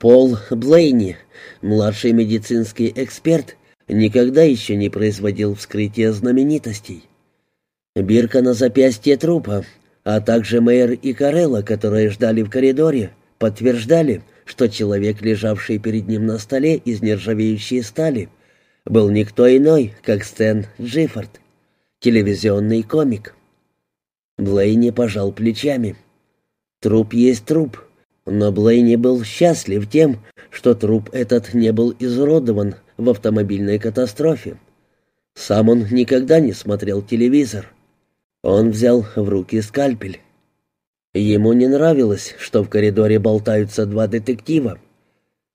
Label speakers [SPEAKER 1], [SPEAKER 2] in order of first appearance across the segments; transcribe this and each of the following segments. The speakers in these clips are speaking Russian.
[SPEAKER 1] Пол Блейни, младший медицинский эксперт, никогда еще не производил вскрытия знаменитостей. Бирка на запястье трупа, а также мэр и Карелла, которые ждали в коридоре, подтверждали, что человек, лежавший перед ним на столе из нержавеющей стали, был никто иной, как Стэн Джиффорд, телевизионный комик. Блейни пожал плечами. Труп есть труп, но Блейни был счастлив тем, что труп этот не был изуродован в автомобильной катастрофе. Сам он никогда не смотрел телевизор. Он взял в руки скальпель. Ему не нравилось, что в коридоре болтаются два детектива.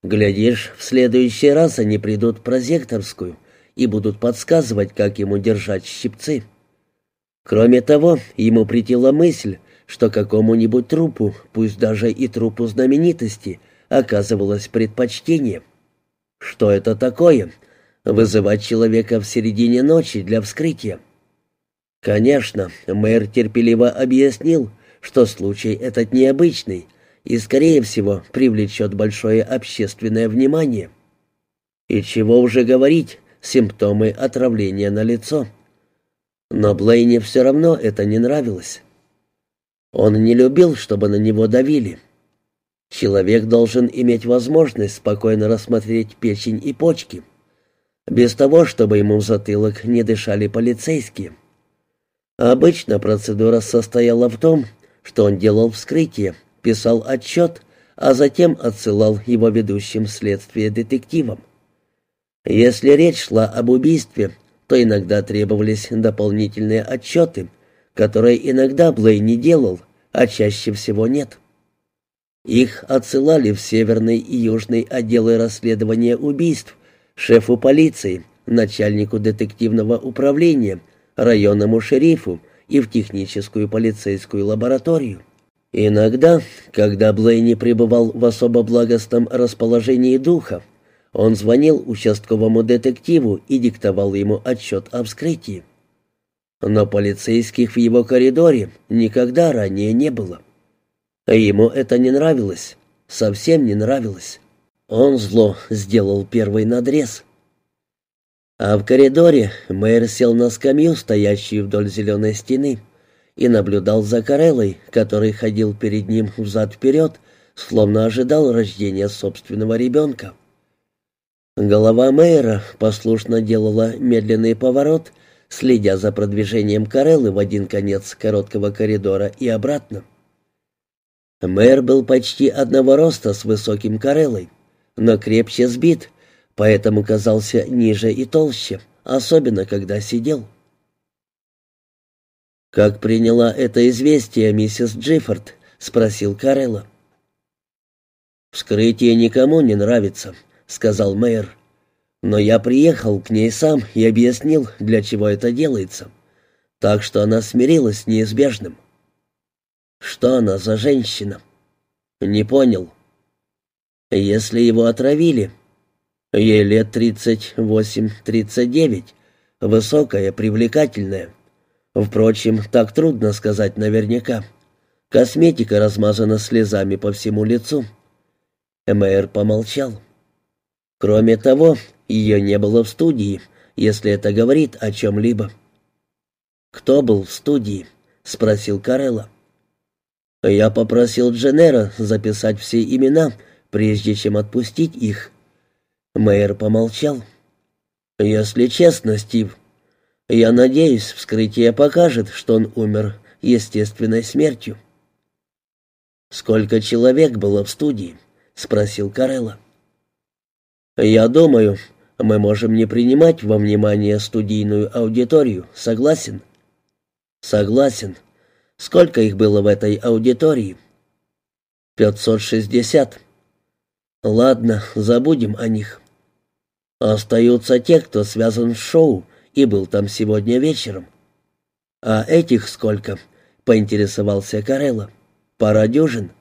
[SPEAKER 1] Глядишь, в следующий раз они придут в прозекторскую и будут подсказывать, как ему держать щипцы. Кроме того, ему притила мысль, что какому-нибудь трупу, пусть даже и трупу знаменитости, оказывалось предпочтение. Что это такое? Вызывать человека в середине ночи для вскрытия. Конечно, мэр терпеливо объяснил, что случай этот необычный и, скорее всего, привлечет большое общественное внимание. И чего уже говорить, симптомы отравления на лицо. Но Блейне все равно это не нравилось. Он не любил, чтобы на него давили. Человек должен иметь возможность спокойно рассмотреть печень и почки, без того, чтобы ему в затылок не дышали полицейские. Обычно процедура состояла в том, что он делал вскрытие, писал отчет, а затем отсылал его ведущим следствие детективам. Если речь шла об убийстве, то иногда требовались дополнительные отчеты, которые иногда Блей не делал, а чаще всего нет. Их отсылали в Северный и Южный отделы расследования убийств, шефу полиции, начальнику детективного управления, районному шерифу и в техническую полицейскую лабораторию. Иногда, когда Блейни пребывал в особо благостном расположении духа, он звонил участковому детективу и диктовал ему отчет о вскрытии. Но полицейских в его коридоре никогда ранее не было. Ему это не нравилось, совсем не нравилось. Он зло сделал первый надрез. А в коридоре мэр сел на скамью, стоящую вдоль зеленой стены, и наблюдал за Кареллой, который ходил перед ним взад-вперед, словно ожидал рождения собственного ребенка. Голова мэра послушно делала медленный поворот, следя за продвижением Кареллы в один конец короткого коридора и обратно. Мэр был почти одного роста с высоким Кареллой, но крепче сбит, поэтому казался ниже и толще, особенно когда сидел. «Как приняла это известие миссис Джиффорд?» — спросил Карелла. «Вскрытие никому не нравится», — сказал мэр. «Но я приехал к ней сам и объяснил, для чего это делается. Так что она смирилась с неизбежным». «Что она за женщина?» «Не понял». «Если его отравили...» «Ей лет тридцать восемь-тридцать девять, высокая, привлекательная. Впрочем, так трудно сказать наверняка. Косметика размазана слезами по всему лицу». Мэр помолчал. Кроме того, ее не было в студии, если это говорит о чем-либо. «Кто был в студии?» — спросил Карелла. «Я попросил Дженера записать все имена, прежде чем отпустить их». Мэр помолчал. «Если честно, Стив, я надеюсь, вскрытие покажет, что он умер естественной смертью». «Сколько человек было в студии?» — спросил Карелла. «Я думаю, мы можем не принимать во внимание студийную аудиторию. Согласен?» «Согласен. Сколько их было в этой аудитории?» «Пятьсот шестьдесят». «Ладно, забудем о них. Остаются те, кто связан с шоу и был там сегодня вечером». «А этих сколько?» — поинтересовался Карелла. «Пара дюжин».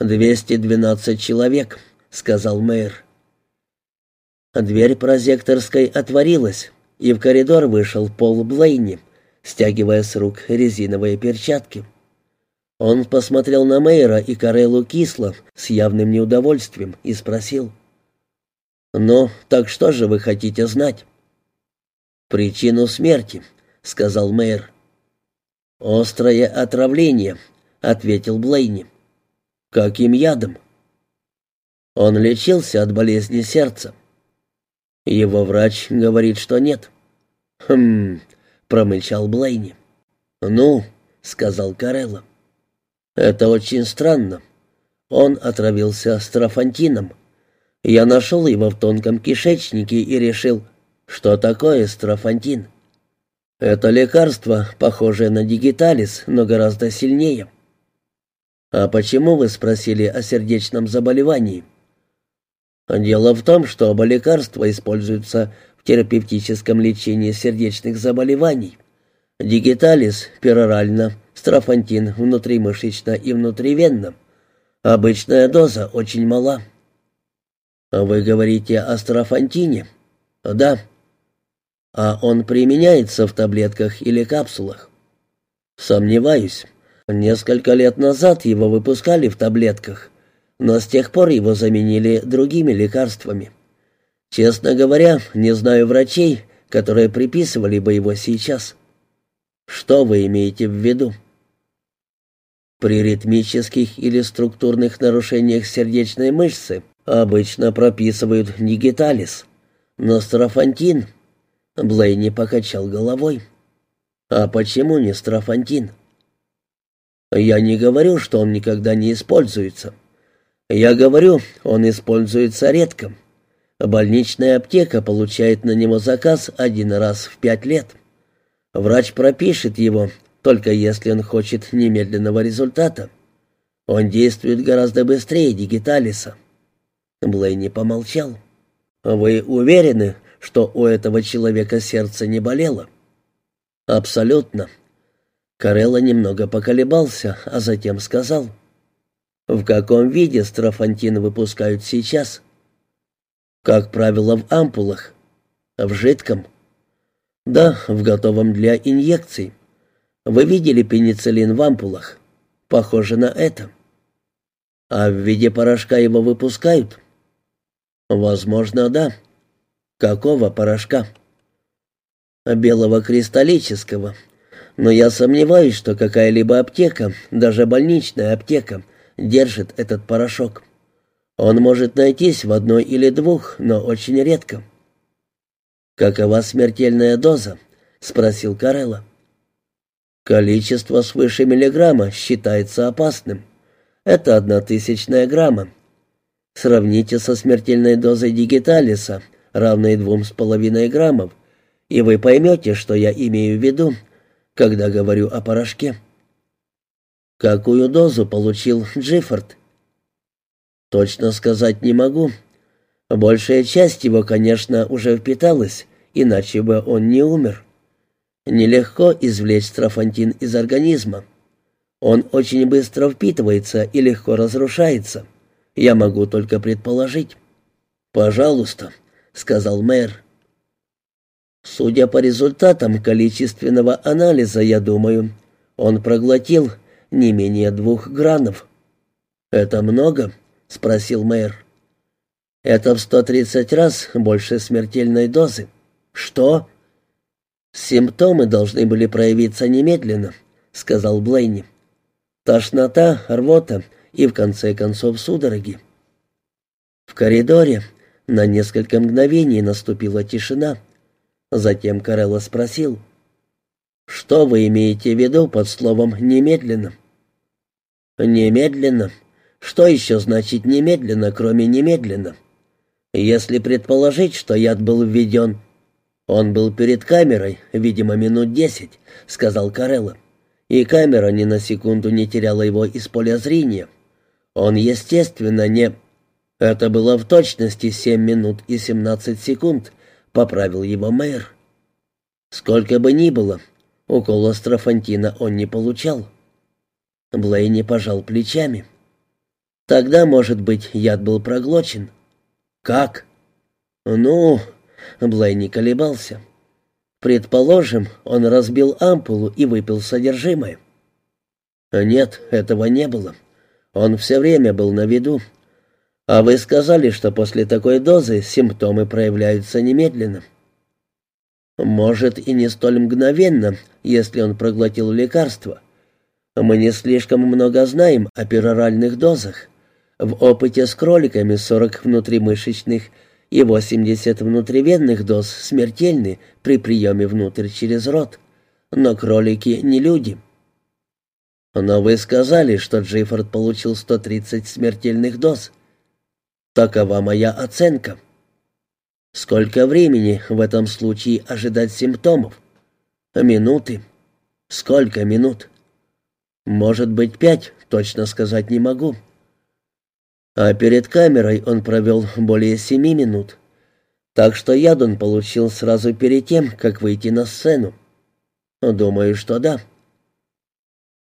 [SPEAKER 1] «Двести двенадцать человек», — сказал мэр. Дверь прозекторской отворилась, и в коридор вышел Пол Блейни, стягивая с рук резиновые перчатки. Он посмотрел на Мейера и Карелу кисло, с явным неудовольствием, и спросил. «Ну, так что же вы хотите знать?» «Причину смерти», — сказал мэр. «Острое отравление», — ответил Блейни. «Каким ядом?» Он лечился от болезни сердца. Его врач говорит, что нет. «Хм...» — промычал Блейни. «Ну», — сказал Карелла. Это очень странно. Он отравился строфантином. Я нашел его в тонком кишечнике и решил, что такое строфантин. Это лекарство, похожее на дигиталис, но гораздо сильнее. А почему вы спросили о сердечном заболевании? Дело в том, что оба лекарства используются в терапевтическом лечении сердечных заболеваний. Дигиталис перорально, строфантин внутримышечно и внутривенно. Обычная доза очень мала. Вы говорите о строфантине? Да. А он применяется в таблетках или капсулах? Сомневаюсь. Несколько лет назад его выпускали в таблетках, но с тех пор его заменили другими лекарствами. Честно говоря, не знаю врачей, которые приписывали бы его сейчас. Что вы имеете в виду? При ритмических или структурных нарушениях сердечной мышцы обычно прописывают нигиталис, но строфантин... Блейни покачал головой. А почему не строфантин? Я не говорю, что он никогда не используется. Я говорю, он используется редко. Больничная аптека получает на него заказ один раз в пять лет. Врач пропишет его, только если он хочет немедленного результата. Он действует гораздо быстрее Дигиталиса». Блейни помолчал. «Вы уверены, что у этого человека сердце не болело?» «Абсолютно». Карелла немного поколебался, а затем сказал. «В каком виде строфантин выпускают сейчас?» «Как правило, в ампулах. В жидком?» «Да, в готовом для инъекций. Вы видели пенициллин в ампулах? Похоже на это. А в виде порошка его выпускают? Возможно, да. Какого порошка? Белого кристаллического. Но я сомневаюсь, что какая-либо аптека, даже больничная аптека, держит этот порошок. Он может найтись в одной или двух, но очень редко. «Какова смертельная доза?» — спросил Карелла. Количество свыше миллиграмма считается опасным. Это одна тысячная грамма. Сравните со смертельной дозой дигиталиса, равной двум с половиной граммов, и вы поймете, что я имею в виду, когда говорю о порошке. Какую дозу получил Джиффорд? Точно сказать не могу. Большая часть его, конечно, уже впиталась, иначе бы он не умер. Нелегко извлечь строфантин из организма. Он очень быстро впитывается и легко разрушается. Я могу только предположить. «Пожалуйста», — сказал мэр. Судя по результатам количественного анализа, я думаю, он проглотил не менее двух гранов. «Это много?» — спросил мэр. «Это в сто тридцать раз больше смертельной дозы». «Что?» «Симптомы должны были проявиться немедленно», — сказал Блейни. «Тошнота, рвота и, в конце концов, судороги». В коридоре на несколько мгновений наступила тишина. Затем Карелла спросил, «Что вы имеете в виду под словом «немедленно»?» «Немедленно? Что еще значит «немедленно», кроме «немедленно»? Если предположить, что яд был введен «Он был перед камерой, видимо, минут десять», — сказал Карелла. «И камера ни на секунду не теряла его из поля зрения. Он, естественно, не...» «Это было в точности семь минут и семнадцать секунд», — поправил его мэр. «Сколько бы ни было, укола строфантина он не получал». Блейни пожал плечами. «Тогда, может быть, яд был проглочен». «Как?» «Ну...» Блей не колебался. Предположим, он разбил ампулу и выпил содержимое. Нет, этого не было. Он все время был на виду. А вы сказали, что после такой дозы симптомы проявляются немедленно. Может, и не столь мгновенно, если он проглотил лекарство. Мы не слишком много знаем о пероральных дозах. В опыте с кроликами 40 внутримышечных и 80 внутривенных доз смертельны при приеме внутрь через рот. Но кролики не люди. Но вы сказали, что Джиффорд получил 130 смертельных доз. Такова моя оценка. Сколько времени в этом случае ожидать симптомов? Минуты. Сколько минут? Может быть, пять, точно сказать не могу. А перед камерой он провел более семи минут. Так что яд он получил сразу перед тем, как выйти на сцену. Думаю, что да.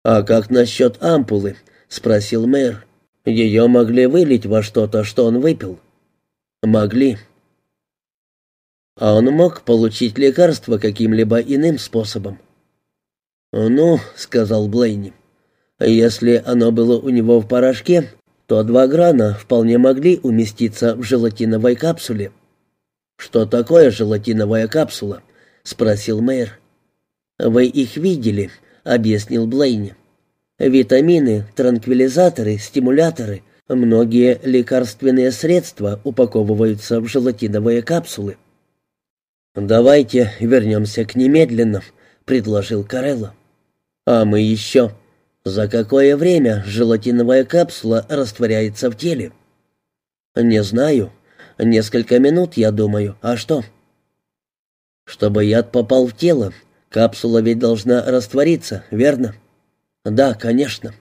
[SPEAKER 1] «А как насчет ампулы?» — спросил мэр. «Ее могли вылить во что-то, что он выпил?» «Могли». «А он мог получить лекарство каким-либо иным способом?» «Ну», — сказал Блейни, — «если оно было у него в порошке, то два грана вполне могли уместиться в желатиновой капсуле». «Что такое желатиновая капсула?» — спросил мэр. «Вы их видели», — объяснил Блейни. «Витамины, транквилизаторы, стимуляторы, многие лекарственные средства упаковываются в желатиновые капсулы». «Давайте вернемся к немедленно», — предложил Карелло. «А мы еще...» «За какое время желатиновая капсула растворяется в теле?» «Не знаю. Несколько минут, я думаю. А что?» «Чтобы яд попал в тело, Капсула ведь должна раствориться, верно? Да, конечно.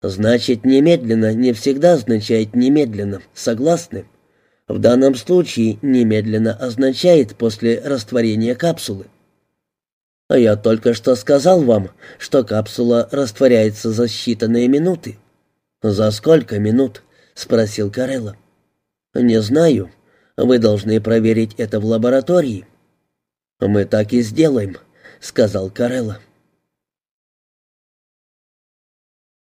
[SPEAKER 1] Значит, немедленно не всегда означает немедленно. Согласны? В данном случае немедленно означает после растворения капсулы. А я только что сказал вам, что капсула растворяется за считанные минуты. За сколько минут? спросил Карелла. Не знаю. Вы должны проверить это в лаборатории. «Мы так и сделаем», — сказал Карелла.